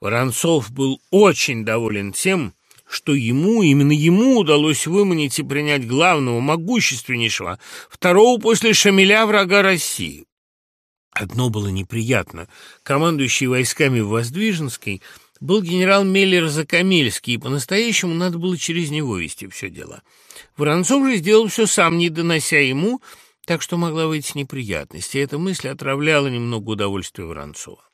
Воронцов был очень доволен тем, что ему, именно ему удалось выманить и принять главного, могущественнейшего, второго после Шамиля врага России. Одно было неприятно. Командующий войсками в Воздвиженской был генерал Меллер Закамельский, и по-настоящему надо было через него вести все дело. Воронцов же сделал все сам, не донося ему, так что могла выйти неприятность, и эта мысль отравляла немного удовольствия Воронцова.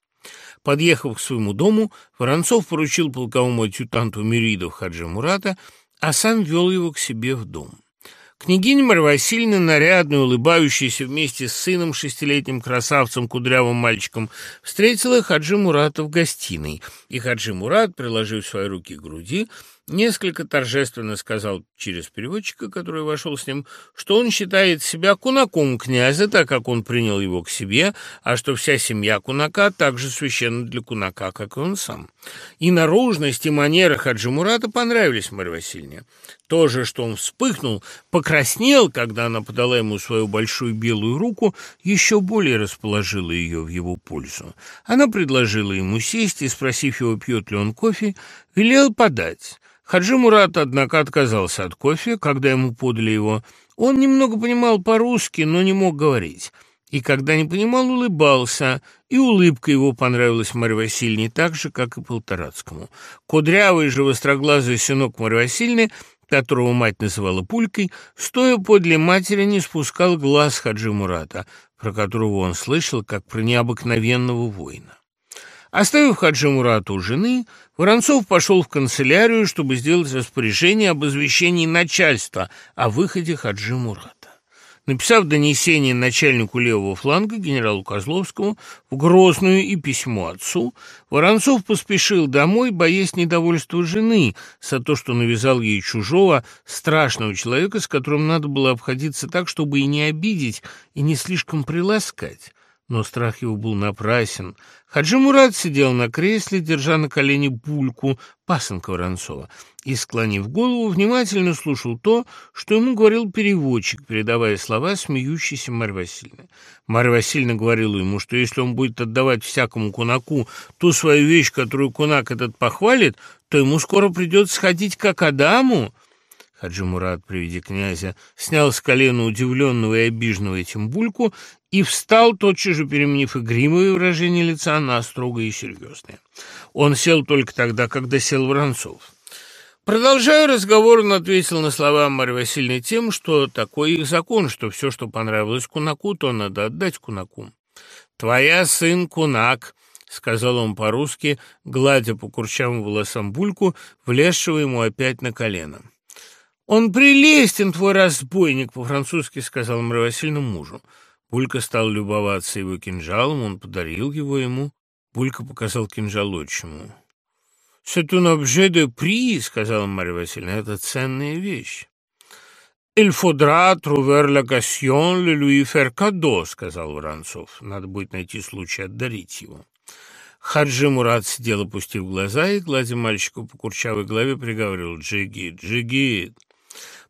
Подъехав к своему дому, Воронцов поручил полковому адъютанту Мюридов Хаджи Мурата, а сам вел его к себе в дом. Княгиня Марья Васильевна, нарядная, улыбающаяся вместе с сыном, шестилетним красавцем, кудрявым мальчиком, встретила Хаджи Мурата в гостиной, и Хаджи Мурат, приложив свои руки к груди, несколько торжественно сказал через переводчика, который вошел с ним, что он считает себя кунаком князя, так как он принял его к себе, а что вся семья кунака также священна для кунака, как и он сам. И наружность, и манеры Хаджи Мурата понравились Марье Васильевне. То же, что он вспыхнул, покраснел, когда она подала ему свою большую белую руку, еще более расположило ее в его пользу. Она предложила ему сесть и, спросив его, пьет ли он кофе, велел подать. Хаджи Мурат, однако, отказался от кофе, когда ему подали его. Он немного понимал по-русски, но не мог говорить. И когда не понимал, улыбался, и улыбка его понравилась Марье Васильевне так же, как и Полторацкому. Кудрявый же востроглазый сынок Марьи Васильевны, которого мать называла Пулькой, стоя подле матери, не спускал глаз Хаджи Мурата, про которого он слышал, как про необыкновенного воина. Оставив Хаджи Мурата у жены, Воронцов пошел в канцелярию, чтобы сделать распоряжение об извещении начальства о выходе Хаджи Мурата. Написав донесение начальнику левого фланга, генералу Козловскому, в Грозную и письмо отцу, Воронцов поспешил домой, боясь недовольства жены за то, что навязал ей чужого, страшного человека, с которым надо было обходиться так, чтобы и не обидеть, и не слишком приласкать. Но страх его был напрасен. Хаджи Мурат сидел на кресле, держа на колени бульку пасынка Воронцова, и, склонив голову, внимательно слушал то, что ему говорил переводчик, передавая слова смеющейся Марьи Васильевны. Марья Васильевна говорила ему, что если он будет отдавать всякому кунаку ту свою вещь, которую кунак этот похвалит, то ему скоро придется сходить как Адаму, Хаджи Мурат при виде князя снял с колена удивленного и обиженного этим бульку и встал, тотчас же переменив игривое выражение лица на строгое и серьезное. Он сел только тогда, когда сел Воронцов. Продолжая разговор, он ответил на слова Марьи Васильевны тем, что такой их закон, что все, что понравилось кунаку, то надо отдать кунаку. «Твоя сын кунак», — сказал он по-русски, гладя по курчавым волосам бульку, влезшего ему опять на колено. «Он прелестен, твой разбойник», — по-французски сказал Васильевна мужу. Булька стал любоваться его кинжалом, он подарил его ему. Булька показал кинжал отчиму. «C'est un objet de prix», — сказала Марья Васильевна, — «это ценная вещь». «Il faudra trouver l'occasion le lui faire cadeau», — сказал Воронцов. «Надо будет найти случай отдарить его». Хаджи Мурат сидел, опустив глаза, и, гладя мальчику по курчавой голове, приговорил «Джигит, джигит».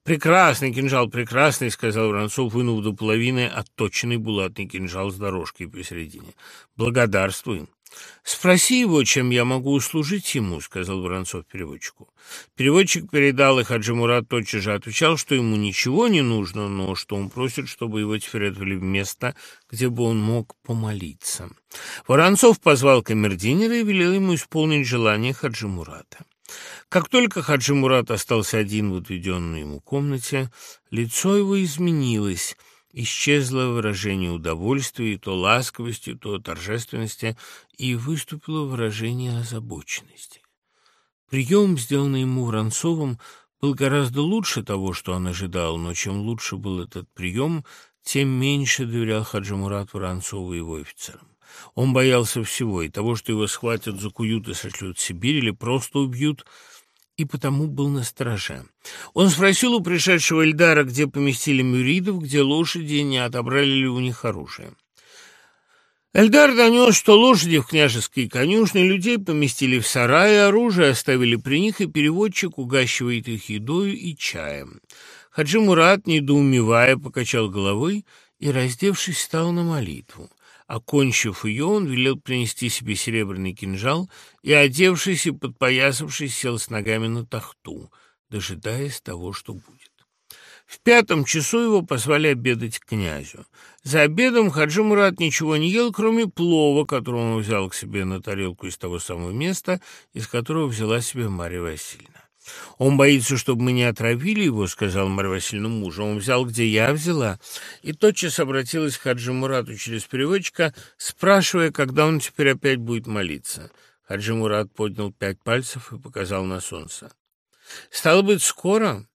«Прекрасный кинжал, прекрасный», — сказал Воронцов, вынув до половины отточенный булатный кинжал с дорожкой посередине. «Благодарствуй». «Спроси его, чем я могу услужить ему», — сказал Воронцов переводчику. Переводчик передал, и Хаджи Мурат тотчас же отвечал, что ему ничего не нужно, но что он просит, чтобы его теперь отвели в место, где бы он мог помолиться. Воронцов позвал камердинера и велел ему исполнить желание Хаджи Мурата. Как только Хаджи Мурат остался один в отведенной ему комнате, лицо его изменилось, исчезло выражение удовольствия, то ласковости, то торжественности, и выступило выражение озабоченности. Прием, сделанный ему Воронцовым, был гораздо лучше того, что он ожидал, но чем лучше был этот прием, тем меньше доверял Хаджи Мурат Воронцову и его офицерам. Он боялся всего, и того, что его схватят, закуют и сошлют в Сибирь или просто убьют – и потому был на страже. Он спросил у пришедшего Эльдара, где поместили мюридов, где лошади, не отобрали ли у них оружие. Эльдар донес, что лошади в княжеской конюшне людей поместили в сарае, оружие оставили при них, и переводчик угащивает их едой и чаем. Хаджи Мурат, недоумевая, покачал головой и, раздевшись, стал на молитву. Окончив ее, он велел принести себе серебряный кинжал и, одевшись и подпоясавшись, сел с ногами на тахту, дожидаясь того, что будет. В пятом часу его позвали обедать к князю. За обедом Хаджи Мурат ничего не ел, кроме плова, который он взял к себе на тарелку из того самого места, из которого взяла себе Марья Васильевна. «Он боится, чтобы мы не отравили его», — сказал Марья Васильевна мужу. «Он взял, где я взяла». И тотчас обратилась к Хаджи Мурату через переводчика, спрашивая, когда он теперь опять будет молиться. Хаджи Мурат поднял пять пальцев и показал на солнце. «Стало быть, скоро?»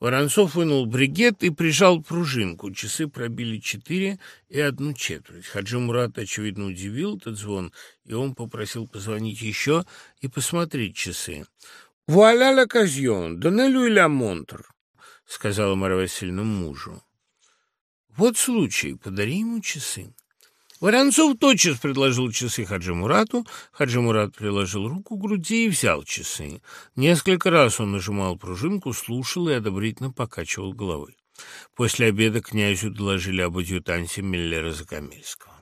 Воронцов вынул бригет и прижал пружинку. Часы пробили четыре и одну четверть. Хаджи Мурат, очевидно, удивил этот звон, и он попросил позвонить еще и посмотреть часы. «Вуаля l'occasion, доннелю ля монтр», — сказала Марья Васильевна мужу. «Вот случай, подари ему часы». Воронцов тотчас предложил часы Хаджи Мурату. Хаджи Мурат приложил руку к груди и взял часы. Несколько раз он нажимал пружинку, слушал и одобрительно покачивал головой. После обеда князю доложили об адъютанте Миллера Закамельского.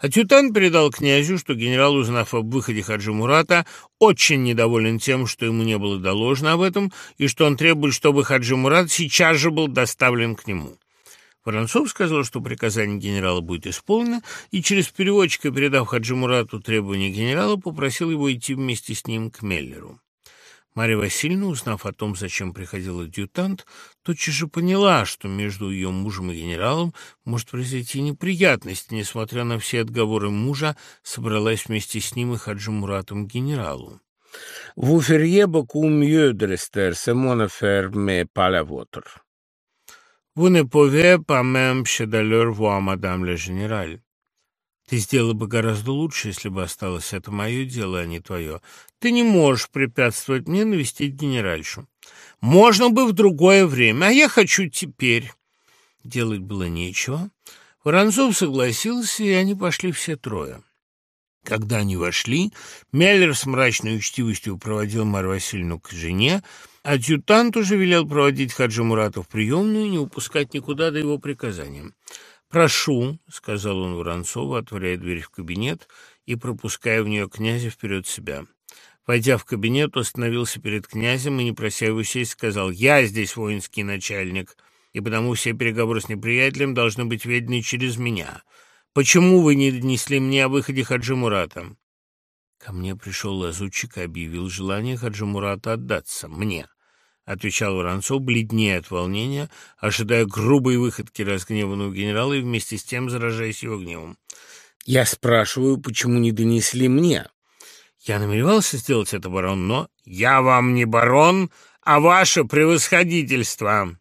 Адъютант передал князю, что генерал, узнав об выходе Хаджи Мурата, очень недоволен тем, что ему не было доложено об этом, и что он требует, чтобы Хаджи Мурат сейчас же был доставлен к нему. Воронцов сказал, что приказание генерала будет исполнено, и через переводчика, передав Хаджи Мурату требования генерала, попросил его идти вместе с ним к Меллеру. Марья Васильевна, узнав о том, зачем приходил адъютант, тотчас же поняла, что между ее мужем и генералом может произойти неприятность. Несмотря на все отговоры мужа, собралась вместе с ним и Хаджи Муратом к генералу. «Vous feriez beaucoup mieux de rester, c'est mon affaire, mais pas la vôtre. Vous ne pouvez pas Ты сделала бы гораздо лучше, если бы осталось. Это мое дело, а не твое. Ты не можешь препятствовать мне навестить генеральшу. Можно бы в другое время, а я хочу теперь. Делать было нечего. Воронцов согласился, и они пошли все трое. Когда они вошли, Меллер с мрачной учтивостью проводил Марью Васильевну к жене, адъютант уже велел проводить Хаджи Мурата в приемную и не упускать никуда до его приказания. «Прошу», — сказал он Воронцову, отворяя дверь в кабинет и пропуская в нее князя вперед себя. Войдя в кабинет, остановился перед князем и, не прося его сесть, сказал, «Я здесь воинский начальник, и потому все переговоры с неприятелем должны быть ведены через меня. Почему вы не донесли мне о выходе Хаджи Мурата?» Ко мне пришел лазутчик и объявил желание Хаджи Мурата отдаться мне. — отвечал Воронцов, бледнее от волнения, ожидая грубой выходки разгневанного генерала и вместе с тем заражаясь его гневом. «Я спрашиваю, почему не донесли мне?» «Я намеревался сделать это, барон, но...» «Я вам не барон, а ваше превосходительство!»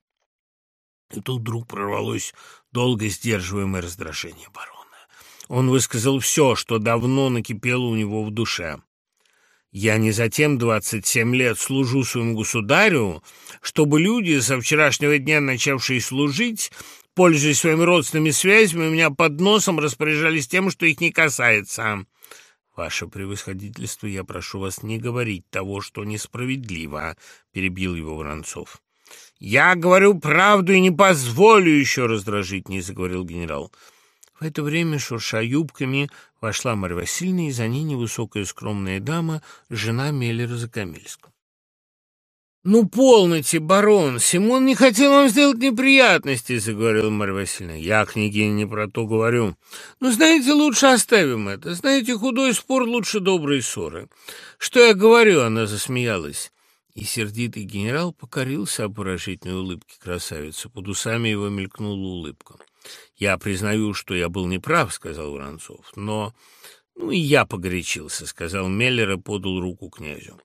И тут вдруг прорвалось долго сдерживаемое раздражение барона. Он высказал все, что давно накипело у него в душе. Я не затем двадцать семь лет служу своему государю, чтобы люди, со вчерашнего дня начавшие служить, пользуясь своими родственными связями, у меня под носом распоряжались тем, что их не касается. Ваше превосходительство, я прошу вас не говорить того, что несправедливо, — перебил его Воронцов. Я говорю правду и не позволю еще раздражить, — не заговорил генерал. В это время, шурша юбками, вошла Марья Васильевна, и за ней невысокая скромная дама, жена Меллера Закамельского. «Ну, полноте, барон, Симон не хотел вам сделать неприятности», — заговорила Марья Васильевна. «Я, княгиня, не про то говорю. Но, знаете, лучше оставим это. Знаете, худой спор лучше доброй ссоры. Что я говорю?» — она засмеялась. И сердитый генерал покорился обворожительной улыбке красавицы. Под усами его мелькнула улыбка. «Я признаю, что я был неправ», — сказал Воронцов, — «но...» «Ну и я погорячился», — сказал Меллер и подал руку князю.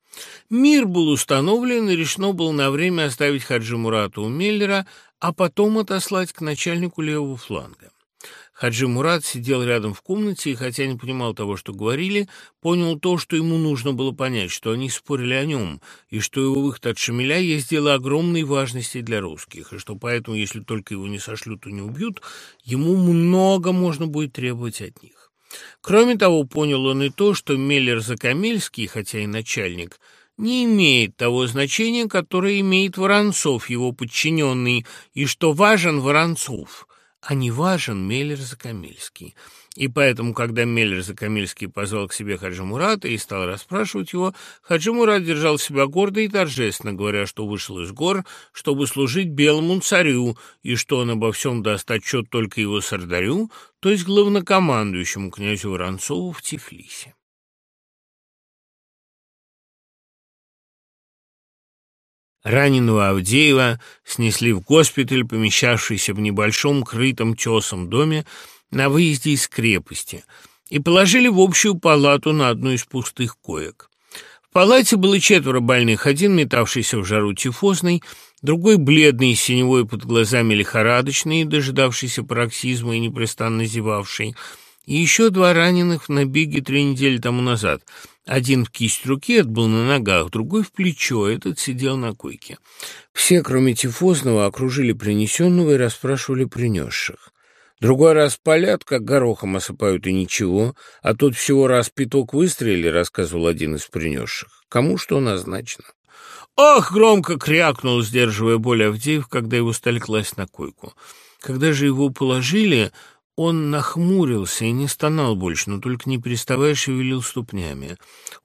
Мир был установлен, и решено было на время оставить Хаджи Мурата у Меллера, а потом отослать к начальнику левого фланга. Хаджи Мурат сидел рядом в комнате и, хотя не понимал того, что говорили, понял то, что ему нужно было понять, что они спорили о нем, и что его выход от Шамиля есть дело огромной важности для русских, и что поэтому, если только его не сошлют и не убьют, ему много можно будет требовать от них. Кроме того, понял он и то, что Меллер Закамельский, хотя и начальник, не имеет того значения, которое имеет Воронцов, его подчиненный, и что важен Воронцов – а не важен Меллер-Закамельский. И поэтому, когда Меллер-Закамельский позвал к себе Хаджи Мурата и стал расспрашивать его, Хаджи Мурат держал себя гордо и торжественно, говоря, что вышел из гор, чтобы служить белому царю, и что он обо всем даст отчет только его сардарю, то есть главнокомандующему князю Воронцову в Тифлисе. Раненого Авдеева снесли в госпиталь, помещавшийся в небольшом крытом тесом доме на выезде из крепости, и положили в общую палату на одну из пустых коек. В палате было четверо больных, один метавшийся в жару тифозный, другой бледный, синевой под глазами лихорадочный, дожидавшийся пароксизма и непрестанно зевавший, и еще два раненых в набеге три недели тому назад — один в кисть руки, этот был на ногах, другой в плечо, этот сидел на койке. Все, кроме тифозного, окружили принесенного и расспрашивали принесших. Другой раз палят, как горохом осыпают, и ничего, а тут всего раз пяток выстрелили, рассказывал один из принесших. Кому что назначено? «Ах!» — громко крякнул, сдерживая боль Авдеев, когда его стали класть на койку. Когда же его положили, он нахмурился и не стонал больше, но только не переставая шевелил ступнями.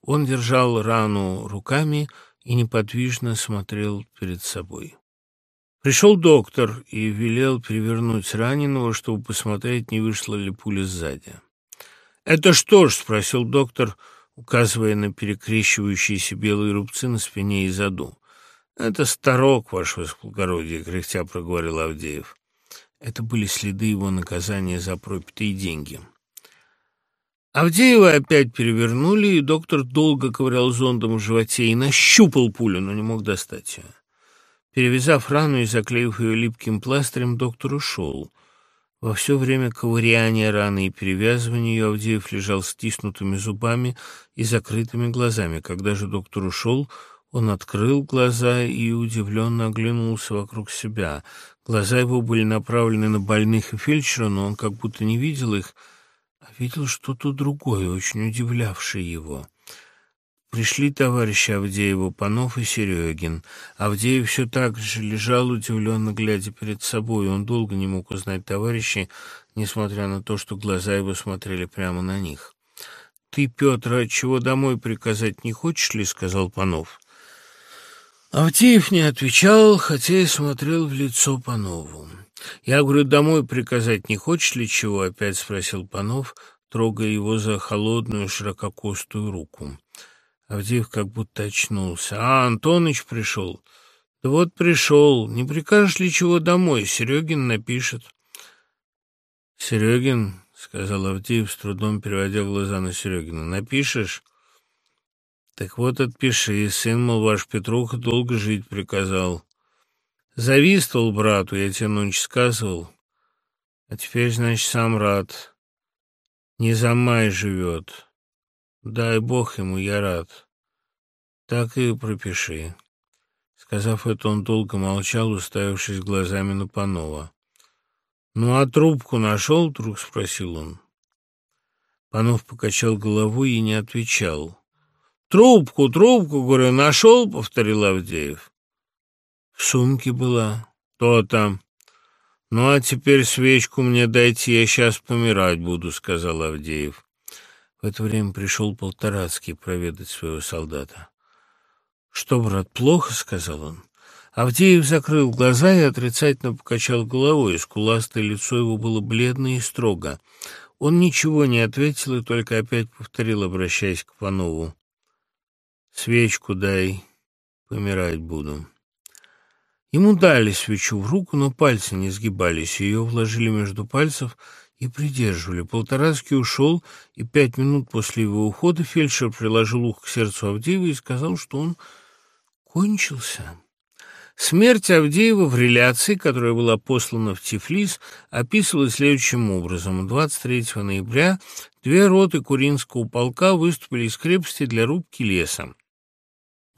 Он держал рану руками и неподвижно смотрел перед собой. Пришел доктор и велел перевернуть раненого, чтобы посмотреть, не вышла ли пуля сзади. «Это что ж?» — спросил доктор, указывая на перекрещивающиеся белые рубцы на спине и заду. «Это старок, ваше благородие», — кряхтя проговорил Авдеев. Это были следы его наказания за пропитые деньги. Авдеева опять перевернули, и доктор долго ковырял зондом в животе и нащупал пулю, но не мог достать ее. Перевязав рану и заклеив ее липким пластырем, доктор ушел. Во все время ковыряния раны и перевязывания ее Авдеев лежал стиснутыми зубами и закрытыми глазами. Когда же доктор ушел, он открыл глаза и удивленно оглянулся вокруг себя. Глаза его были направлены на больных и фельдшера, но он как будто не видел их, а видел что-то другое, очень удивлявшее его. Пришли товарищи Авдеева, Панов и Серегин. Авдеев все так же лежал, удивленно глядя перед собой. Он долго не мог узнать товарищей, несмотря на то, что глаза его смотрели прямо на них. «Ты, Петр, чего домой приказать не хочешь ли?» — сказал Панов. Авдеев не отвечал, хотя и смотрел в лицо Панову. «Я, говорю, домой приказать не хочешь ли чего?» — опять спросил Панов, трогая его за холодную ширококостую руку. Авдеев как будто очнулся. «А, Антоныч пришел?» «Да вот пришел. Не прикажешь ли чего домой? Серегин напишет». «Серегин?» — сказал Авдеев, с трудом переводя глаза на Серегина. «Напишешь?» Так вот, отпиши, сын, мол, ваш Петруха долго жить приказал. Завистывал брату, я тебе ночь сказывал. А теперь, значит, сам рад. Не за май живет. Дай бог ему, я рад. Так и пропиши. Сказав это, он долго молчал, уставившись глазами на Панова. «Ну, а трубку нашел?» — вдруг спросил он. Панов покачал головой и не отвечал. «Трубку, трубку, говорю, нашел?» — повторил Авдеев. «В сумке была. То-то. Ну, а теперь свечку мне дайте, я сейчас помирать буду», — сказал Авдеев. В это время пришел Полторацкий проведать своего солдата. «Что, брат, плохо?» — сказал он. Авдеев закрыл глаза и отрицательно покачал головой. Скуластое лицо его было бледно и строго. Он ничего не ответил и только опять повторил, обращаясь к Панову. Свечку дай, помирать буду. Ему дали свечу в руку, но пальцы не сгибались. Ее вложили между пальцев и придерживали. Полторацкий ушел, и пять минут после его ухода фельдшер приложил ухо к сердцу Авдеева и сказал, что он кончился. Смерть Авдеева в реляции, которая была послана в Тифлис, описывалась следующим образом. 23 ноября две роты Куринского полка выступили из крепости для рубки леса.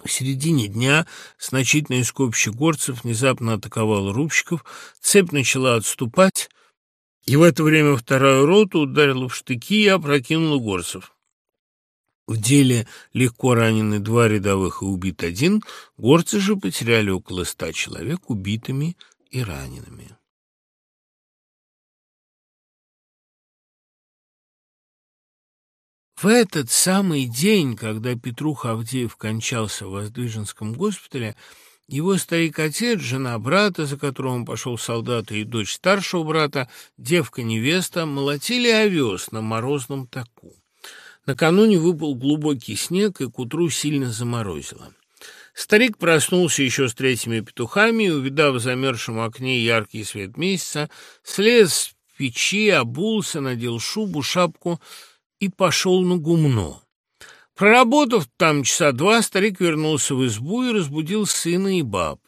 В середине дня значительное скопище горцев внезапно атаковало рубщиков, цепь начала отступать, и в это время вторая рота ударила в штыки и опрокинула горцев. В деле легко ранены два рядовых и убит один, горцы же потеряли около ста человек убитыми и ранеными. В этот самый день, когда Петрух Авдеев кончался в Воздвиженском госпитале, его старик-отец, жена брата, за которым пошел в солдаты, и дочь старшего брата, девка-невеста, молотили овес на морозном таку. Накануне выпал глубокий снег, и к утру сильно заморозило. Старик проснулся еще с третьими петухами увидав в замерзшем окне яркий свет месяца, слез с печи, обулся, надел шубу, шапку и пошел на гумно. Проработав там часа два, старик вернулся в избу и разбудил сына и баб.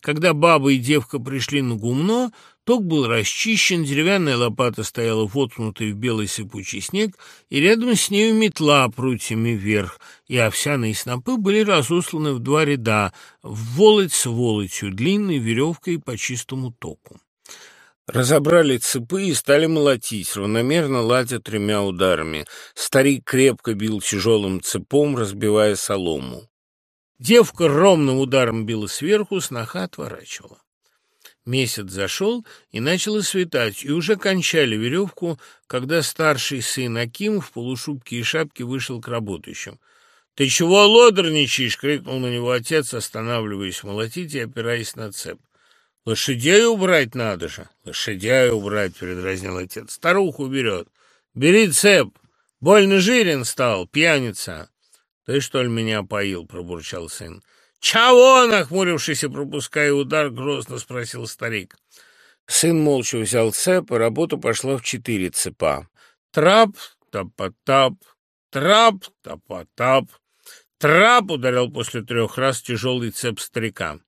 Когда баба и девка пришли на гумно, ток был расчищен, деревянная лопата стояла воткнутой в белый сыпучий снег, и рядом с нею метла прутьями вверх, и овсяные снопы были разосланы в два ряда, в волоть с волотью, длинной веревкой по чистому току. Разобрали цепы и стали молотить, равномерно ладя тремя ударами. Старик крепко бил тяжелым цепом, разбивая солому. Девка ровным ударом била сверху, сноха отворачивала. Месяц зашел, и начало светать, и уже кончали веревку, когда старший сын Аким в полушубке и шапке вышел к работающим. «Ты чего лодорничаешь?» — крикнул на него отец, останавливаясь молотить и опираясь на цепь. Лошадей убрать надо же. Лошадей убрать, передразнил отец. Старуху берет. Бери цеп. Больно жирен стал, пьяница. Ты, что ли, меня поил, пробурчал сын. «Чего?» — нахмурившись и пропуская удар, грозно спросил старик. Сын молча взял цеп, и работа пошла в четыре цепа. Трап, тапа-тап, трап, тапа-тап. Трап ударил после трех раз тяжелый цеп старика.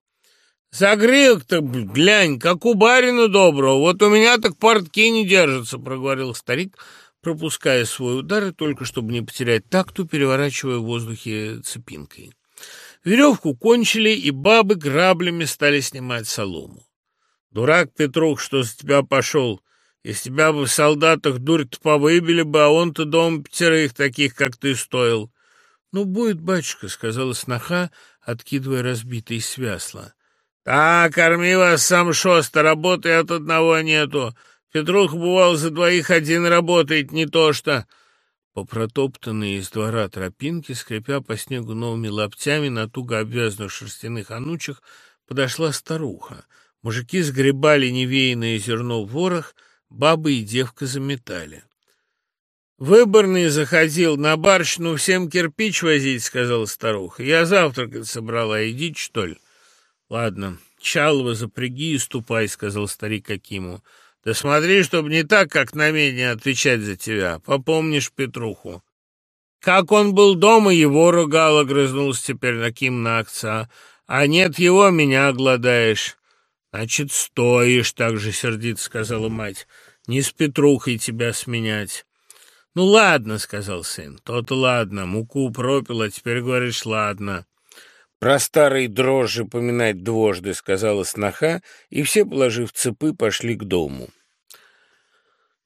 «Загрел-то, глянь, как у барина доброго, вот у меня так портки не держатся», — проговорил старик, пропуская свой удар, только чтобы не потерять такту, переворачивая в воздухе цепинкой. Веревку кончили, и бабы граблями стали снимать солому. «Дурак, Петрух, что за тебя пошел? Из тебя бы в солдатах дурь-то повыбили бы, а он-то дом пятерых таких, как ты, стоил». «Ну, будет, батюшка», — сказала сноха, откидывая разбитые свясла. «Так, корми вас сам шоста, работы от одного нету. Петрух, бывал, за двоих один работает, не то что...» По протоптанной из двора тропинке, скрипя по снегу новыми лаптями на туго обвязанных шерстяных анучах, подошла старуха. Мужики сгребали невеянное зерно в ворох, бабы и девка заметали. «Выборный заходил на барщину всем кирпич возить», — сказала старуха. «Я завтракать собрала, идите, что ли?» «Ладно, Чалова запряги и ступай», — сказал старик Акиму. «Да смотри, чтобы не так, как на мене отвечать за тебя. Попомнишь Петруху». «Как он был дома, его ругал», — огрызнулся теперь Аким на отца. «А нет его, меня огладаешь». «Значит, стоишь», — так же сердито сказала мать. «Не с Петрухой тебя сменять». «Ну, ладно», — сказал сын, — «то-то ладно, муку пропил, а теперь говоришь, ладно». «Про старые дрожжи поминать дважды», — сказала сноха, и все, положив цепы, пошли к дому.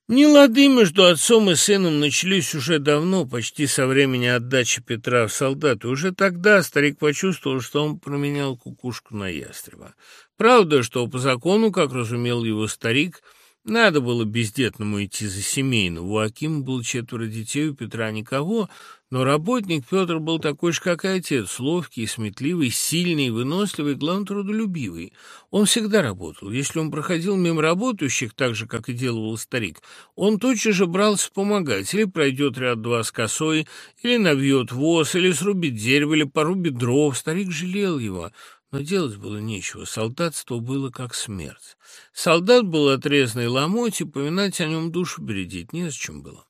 Нелады между отцом и сыном начались уже давно, почти со времени отдачи Петра в солдаты. Уже тогда старик почувствовал, что он променял кукушку на ястреба. Правда, что по закону, как разумел его старик, надо было бездетному идти за семейного. У Акима было четверо детей, у Петра никого — но работник Петр был такой же, как и отец, ловкий, сметливый, сильный, выносливый, главное, трудолюбивый. Он всегда работал. Если он проходил мимо работающих, так же, как и делал старик, он тотчас же брался помогать. Или пройдет ряд-два с косой, или навьет воз, или срубит дерево, или порубит дров. Старик жалел его. Но делать было нечего, солдатство было как смерть. Солдат был отрезанный ломоть, и поминать о нем душу бередить незачем было.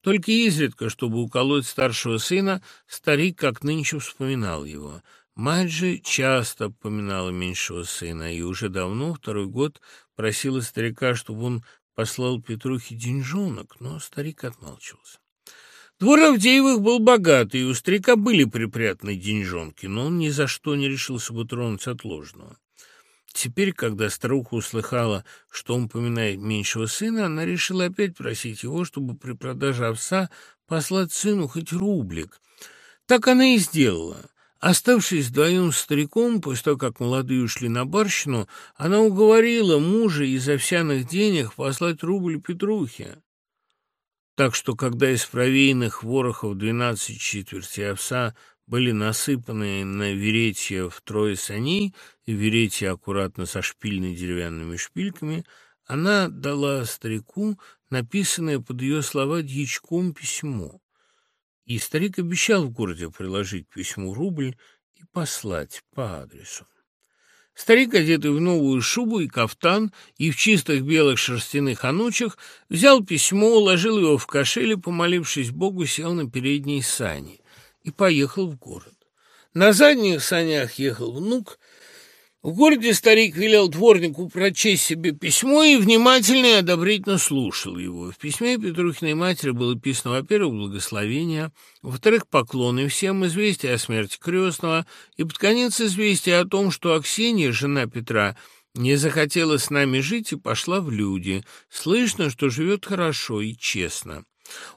Только изредка, чтобы уколоть старшего сына, старик как нынче вспоминал его. Мать же часто поминала меньшего сына и уже давно, второй год, просила старика, чтобы он послал Петрухе деньжонок, но старик отмалчивался. Двор Авдеевых был богатый, и у старика были припрятаны деньжонки, но он ни за что не решился бы тронуть отложенного. Теперь, когда старуха услыхала, что он поминает меньшего сына, она решила опять просить его, чтобы при продаже овса послать сыну хоть рублик. Так она и сделала. Оставшись вдвоем с стариком, после того, как молодые ушли на барщину, она уговорила мужа из овсяных денег послать рубль Петрухе. так что, когда из провеянных ворохов двенадцать четвертей овса были насыпаны на веретье втрое саней, и веретье аккуратно со шпильной деревянными шпильками, она дала старику написанное под ее слова дьячком письмо. И старик обещал в городе приложить письму рубль и послать по адресу. Старик, одетый в новую шубу и кафтан, и в чистых белых шерстяных анучах, взял письмо, уложил его в кошель и, помолившись Богу, сел на передние сани и поехал в город. На задних санях ехал внук, в городе старик велел дворнику прочесть себе письмо и внимательно и одобрительно слушал его. В письме Петрухиной матери было писано, во-первых, благословение, во-вторых, поклоны всем, известие о смерти крестного, и под конец известие о том, что Аксинья, жена Петра, не захотела с нами жить и пошла в люди. Слышно, что живет хорошо и честно.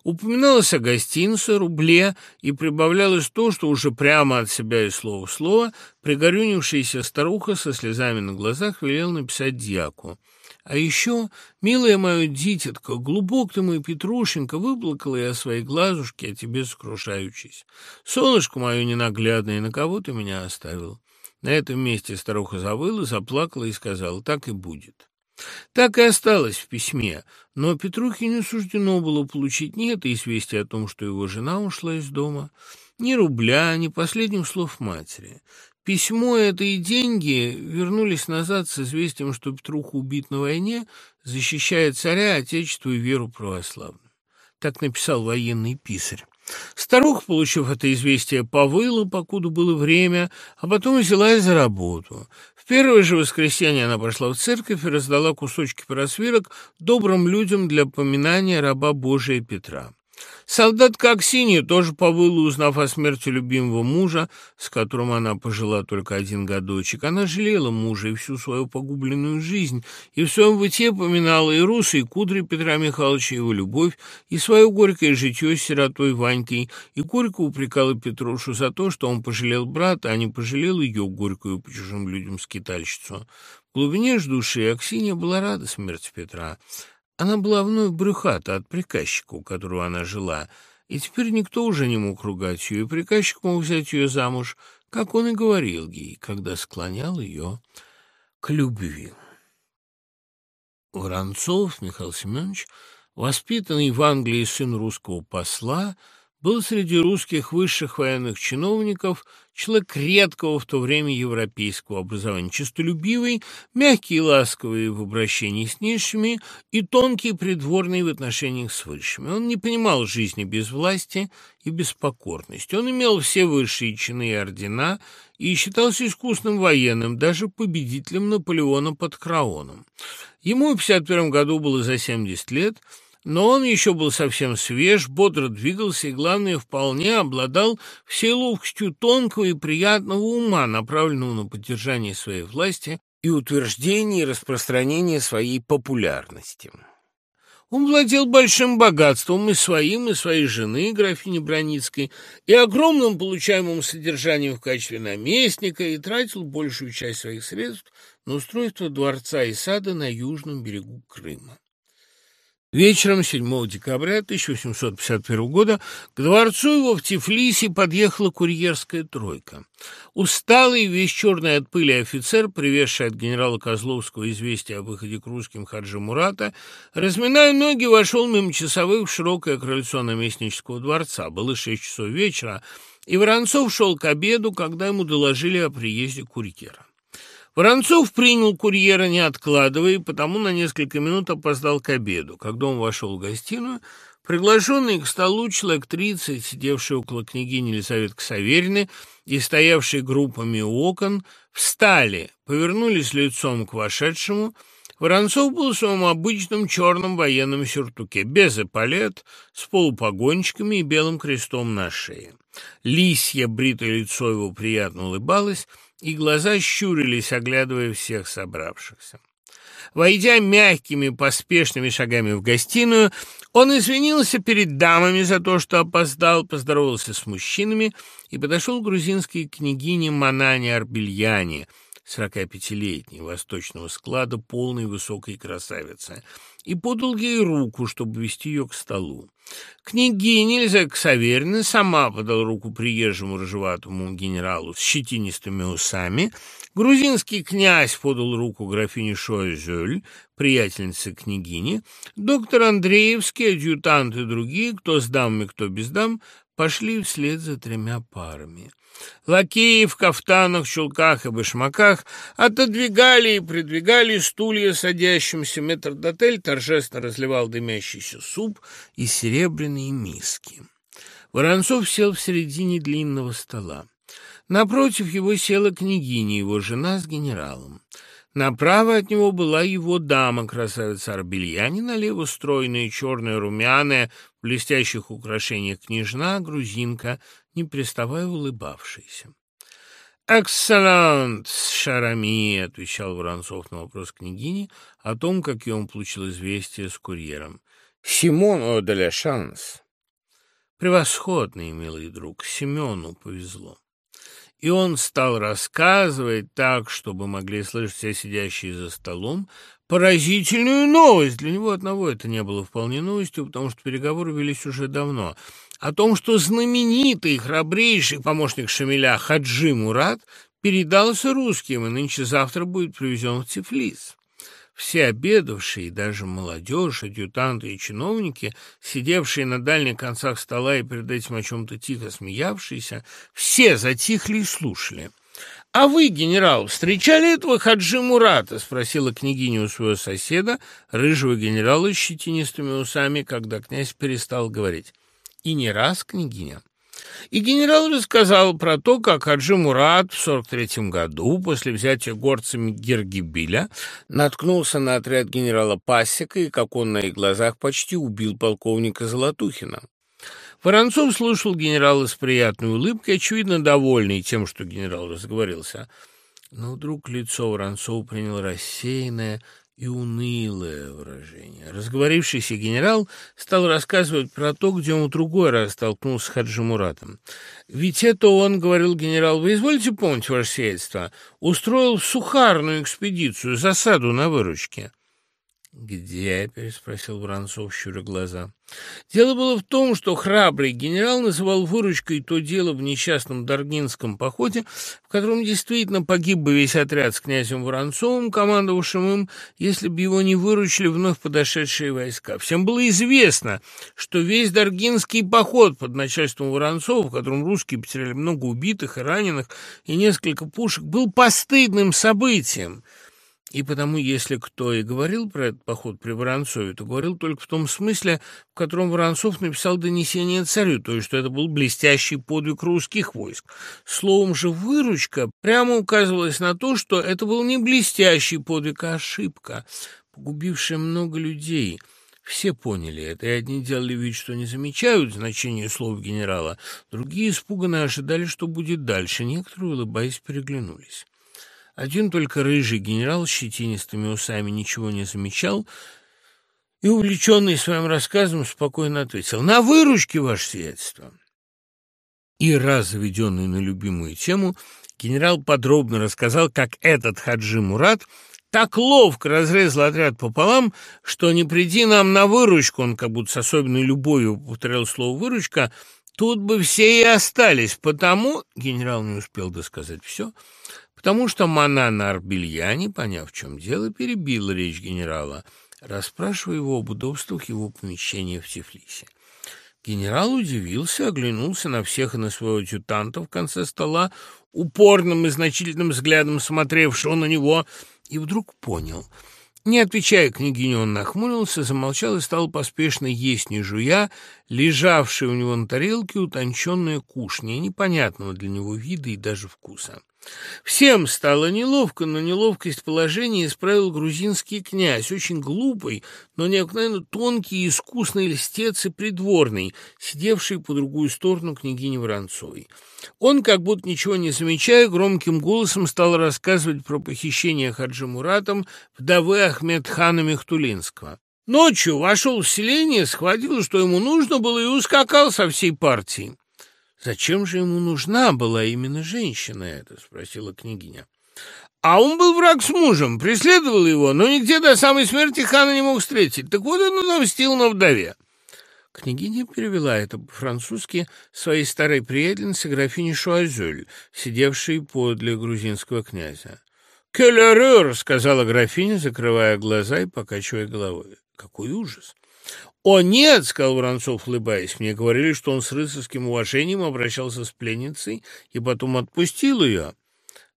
Упоминалось о гостинице, рубле, и прибавлялось то, что уже прямо от себя и слово в слово пригорюнившаяся старуха со слезами на глазах велела написать дьяку. А еще, милая моя дитятка, глубок ты мой Петрушенька, выплакала я свои глазушки, о тебе сокрушаючись. Солнышко мое ненаглядное, на кого ты меня оставил? На этом месте старуха завыла, заплакала и сказала, так и будет. Так и осталось в письме, но Петрухе не суждено было получить ни это известие о том, что его жена ушла из дома, ни рубля, ни последних слов матери. Письмо это и деньги вернулись назад с известием, что Петруха убит на войне, защищая царя, отечество и веру православную. Так написал военный писарь. Старуха, получив это известие, повыла, покуда было время, а потом взялась за работу. Первое же воскресенье она пошла в церковь и раздала кусочки просвирок добрым людям для поминания раба Божия Петра. Солдатка Аксинья тоже повыла, узнав о смерти любимого мужа, с которым она пожила только один годочек. Она жалела мужа и всю свою погубленную жизнь, и в своем быте поминала и русы, и кудри Петра Михайловича, его любовь, и свое горькое житье с сиротой Ванькой, и горько упрекала Петрушу за то, что он пожалел брата, а не пожалел ее горькую по чужим людям скитальщицу. В глубине ж души Аксинья была рада смерти Петра. Она была вновь брюхата от приказчика, у которого она жила, и теперь никто уже не мог ругать ее, и приказчик мог взять ее замуж, как он и говорил ей, когда склонял ее к любви. Воронцов Михаил Семенович, воспитанный в Англии сын русского посла, был среди русских высших военных чиновников человек редкого в то время европейского образования, честолюбивый, мягкий и ласковый в обращении с низшими и тонкий придворный в отношениях с высшими. Он не понимал жизни без власти и без покорности. Он имел все высшие чины и ордена и считался искусным военным, даже победителем Наполеона под Краоном. Ему в 51 году было за 70 лет – но он еще был совсем свеж, бодро двигался и, главное, вполне обладал всей ловкостью тонкого и приятного ума, направленного на поддержание своей власти и утверждение и распространение своей популярности. Он владел большим богатством и своим, и своей жены, графини Броницкой, и огромным получаемым содержанием в качестве наместника, и тратил большую часть своих средств на устройство дворца и сада на южном берегу Крыма. Вечером 7 декабря 1851 года к дворцу его в Тифлисе подъехала курьерская тройка. Усталый, весь черный от пыли офицер, привезший от генерала Козловского известие о выходе к русским Хаджи Мурата, разминая ноги, вошел мимо часовых в широкое крыльцо наместнического дворца. Было шесть часов вечера, и Воронцов шел к обеду, когда ему доложили о приезде курьера. Воронцов принял курьера, не откладывая, и потому на несколько минут опоздал к обеду. Когда он вошел в гостиную, приглашенный к столу человек тридцать, сидевший около княгини Елизаветы Саверины и стоявший группами у окон, встали, повернулись лицом к вошедшему. Воронцов был в своем обычном черном военном сюртуке, без эполет, с полупогончиками и белым крестом на шее. Лисье бритое лицо его приятно улыбалось, и глаза щурились, оглядывая всех собравшихся. Войдя мягкими, поспешными шагами в гостиную, он извинился перед дамами за то, что опоздал, поздоровался с мужчинами и подошел к грузинской княгине Манане Арбельяне, 45-летней, восточного склада, полной высокой красавицы, и подал ей руку, чтобы вести ее к столу. Княгиня Елизавета Ксаверина сама подала руку приезжему рыжеватому генералу с щетинистыми усами. Грузинский князь подал руку графине Шойзюль, приятельнице княгини. Доктор Андреевский, адъютант и другие, кто с дамами, кто без дам, пошли вслед за тремя парами. Лакеи в кафтанах, чулках и башмаках отодвигали и придвигали стулья садящимся. Метрдотель торжественно разливал дымящийся суп из серебряной миски. Воронцов сел в середине длинного стола. Напротив его села княгиня, его жена с генералом. Направо от него была его дама, красавица Арбельяне, налево стройная, черная, румяная, в блестящих украшениях княжна, грузинка, не приставая улыбавшаяся. «Экселлент, Шарами!» — отвечал Воронцов на вопрос княгини о том, как он получил известие с курьером. «Симон отдаля шанс!» «Превосходный, милый друг, Семену повезло!» И он стал рассказывать так, чтобы могли слышать все сидящие за столом, поразительную новость. Для него одного это не было вполне новостью, потому что переговоры велись уже давно. О том, что знаменитый, храбрейший помощник Шамиля Хаджи Мурат передался русским и нынче-завтра будет привезен в Тифлис. Все обедавшие, даже молодежь, адъютанты и чиновники, сидевшие на дальних концах стола и перед этим о чем-то тихо смеявшиеся, все затихли и слушали. «А вы, генерал, встречали этого Хаджи Мурата?» — спросила княгиня у своего соседа, рыжего генерала с щетинистыми усами, когда князь перестал говорить. «И не раз, княгиня». И генерал рассказал про то, как Хаджи Мурат в 43-м году, после взятия горцами Гергибиля, наткнулся на отряд генерала Пасека и как он на их глазах почти убил полковника Золотухина. Воронцов слушал генерала с приятной улыбкой, очевидно, довольный тем, что генерал разговорился. Но вдруг лицо Воронцова приняло рассеянное, и унылое выражение. Разговорившийся генерал стал рассказывать про то, где он в другой раз столкнулся с Хаджи Муратом. «Ведь это он, — говорил генерал, — вы изволите помнить, ваше сиятельство, устроил сухарную экспедицию, засаду на выручке». «Где?» — переспросил Воронцов, щуря глаза. Дело было в том, что храбрый генерал называл выручкой то дело в несчастном Даргинском походе, в котором действительно погиб бы весь отряд с князем Воронцовым, командовавшим им, если бы его не выручили вновь подошедшие войска. Всем было известно, что весь Даргинский поход под начальством Воронцова, в котором русские потеряли много убитых и раненых и несколько пушек, был постыдным событием — и потому, если кто и говорил про этот поход при Воронцове, то говорил только в том смысле, в котором Воронцов написал донесение царю, то есть, что это был блестящий подвиг русских войск. Словом же, выручка прямо указывалась на то, что это был не блестящий подвиг, а ошибка, погубившая много людей. Все поняли это, и одни делали вид, что не замечают значения слов генерала, другие испуганно ожидали, что будет дальше, некоторые, улыбаясь, переглянулись. Один только рыжий генерал с щетинистыми усами ничего не замечал и, увлеченный своим рассказом, спокойно ответил «На выручке, ваше сиятельство!» И раз заведенный на любимую тему, генерал подробно рассказал, как этот Хаджи Мурат так ловко разрезал отряд пополам, что не приди нам на выручку, он как будто с особенной любовью повторял слово «выручка», тут бы все и остались, потому, генерал не успел досказать все, потому что Манана Арбельяне, поняв, в чем дело, перебила речь генерала, расспрашивая его об удобствах его помещения в Тифлисе. Генерал удивился, оглянулся на всех и на своего адъютанта в конце стола, упорным и значительным взглядом смотревшего на него, и вдруг понял — не отвечая княгине, он нахмурился, замолчал и стал поспешно есть, не жуя, лежавшая у него на тарелке утонченная кушня, непонятного для него вида и даже вкуса. Всем стало неловко, но неловкость положения исправил грузинский князь, очень глупый, но необыкновенно тонкий и искусный льстец и придворный, сидевший по другую сторону княгини Воронцовой. Он, как будто ничего не замечая, громким голосом стал рассказывать про похищение Хаджи Муратом вдовы Ахмедхана Мехтулинского. Ночью вошел в селение, схватил, что ему нужно было, и ускакал со всей партией. «Зачем же ему нужна была именно женщина эта?» — спросила княгиня. А он был враг с мужем, преследовал его, но нигде до самой смерти хана не мог встретить. Так вот он отомстил на вдове. Княгиня перевела это по-французски своей старой приятельнице графине Шуазюль, сидевшей подле грузинского князя. «Келлерер!» — сказала графиня, закрывая глаза и покачивая головой. «Какой ужас!» «О, нет!» — сказал Воронцов, улыбаясь. «Мне говорили, что он с рыцарским уважением обращался с пленницей и потом отпустил ее».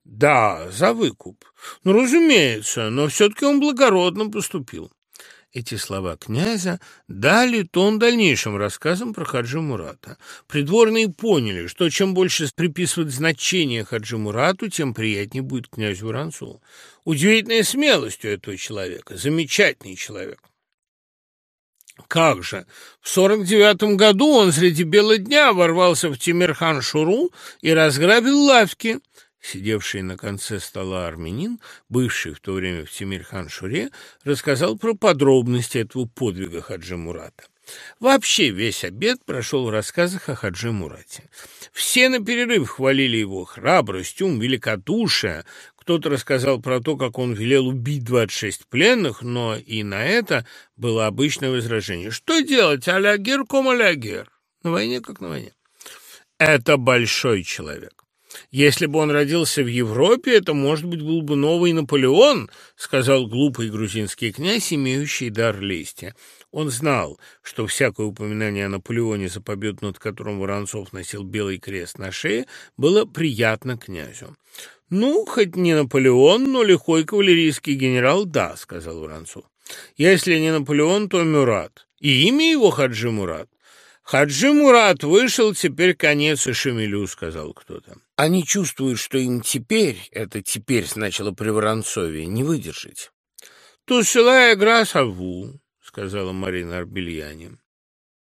«Да, за выкуп. Ну, разумеется, но все-таки он благородно поступил». Эти слова князя дали тон дальнейшим рассказам про Хаджи Мурата. Придворные поняли, что чем больше приписывать значение Хаджи Мурату, тем приятнее будет князю Воронцову. Удивительная смелость у этого человека, замечательный человек. Как же! В сорок девятом году он среди бела дня ворвался в Тимирхан-Шуру и разграбил лавки. Сидевший на конце стола армянин, бывший в то время в Тимирхан-Шуре, рассказал про подробности этого подвига Хаджи Мурата. Вообще весь обед прошел в рассказах о Хаджи Мурате. Все на перерыв хвалили его храбрость, ум, великодушие. Кто-то рассказал про то, как он велел убить 26 пленных, но и на это было обычное возражение. Что делать, алягер ком алягер? На войне как на войне. Это большой человек. Если бы он родился в Европе, это, может быть, был бы новый Наполеон, сказал глупый грузинский князь, имеющий дар лести. Он знал, что всякое упоминание о Наполеоне, за победу над которым Воронцов носил белый крест на шее, было приятно князю. «Ну, хоть не Наполеон, но лихой кавалерийский генерал, да», — сказал Воронцов. «Если не Наполеон, то Мюрат. И имя его Хаджи Мурат. «Хаджи Мурат вышел, теперь конец и Шамилю», — сказал кто-то. Они чувствуют, что им теперь, это теперь значило при Воронцове, не выдержать. «Тусила игра сову», — сказала Марина Арбельяне.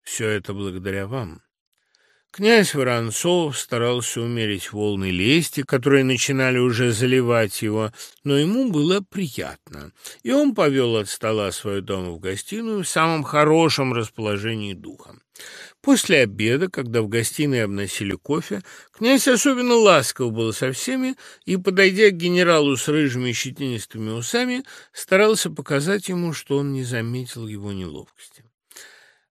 «Все это благодаря вам». Князь Воронцов старался умерить волны лести, которые начинали уже заливать его, но ему было приятно, и он повел от стола свою дому в гостиную в самом хорошем расположении духа. После обеда, когда в гостиной обносили кофе, князь особенно ласков был со всеми и, подойдя к генералу с рыжими щетинистыми усами, старался показать ему, что он не заметил его неловкости.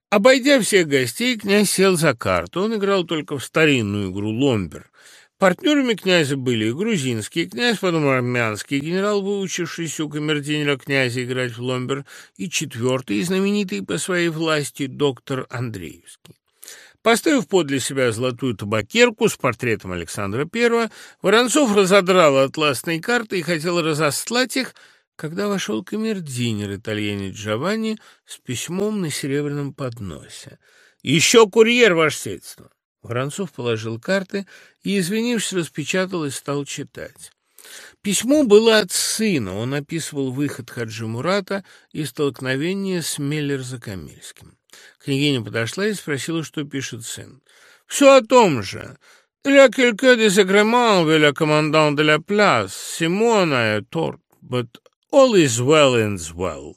Обойдя всех гостей, князь сел за карту. Он играл только в старинную игру «Ломбер». Партнерами князя были грузинский князь, потом армянский генерал, выучившийся у камердинера князя играть в ломбер, и четвертый, знаменитый по своей власти, доктор Андреевский. Поставив подле себя золотую табакерку с портретом Александра I, Воронцов разодрал атласные карты и хотел разослать их, когда вошел камердинер итальянец Джованни с письмом на серебряном подносе. «Еще курьер, ваше сельство!» Воронцов положил карты и, извинившись, распечатал и стал читать. Письмо было от сына. Он описывал выход Хаджи Мурата и столкновение с Меллер-Закамельским. Княгиня подошла и спросила, что пишет сын. «Все о том же. A quelques désagréments avec le commandant de la place. Simona est tort, but all is well ends well».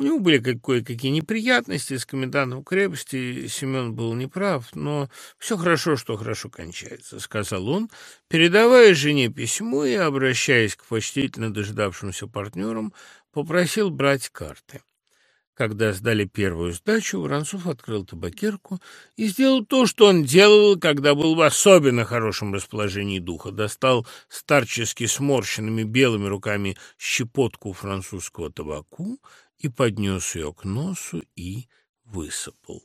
У него были кое-какие неприятности с комендантом крепости, Семен был неправ, но все хорошо, что хорошо кончается, — сказал он, передавая жене письмо и, обращаясь к почтительно дожидавшимся партнерам, попросил брать карты. Когда сдали первую сдачу, Воронцов открыл табакерку и сделал то, что он делал, когда был в особенно хорошем расположении духа. Достал старчески сморщенными белыми руками щепотку французского табаку и поднес ее к носу и высыпал.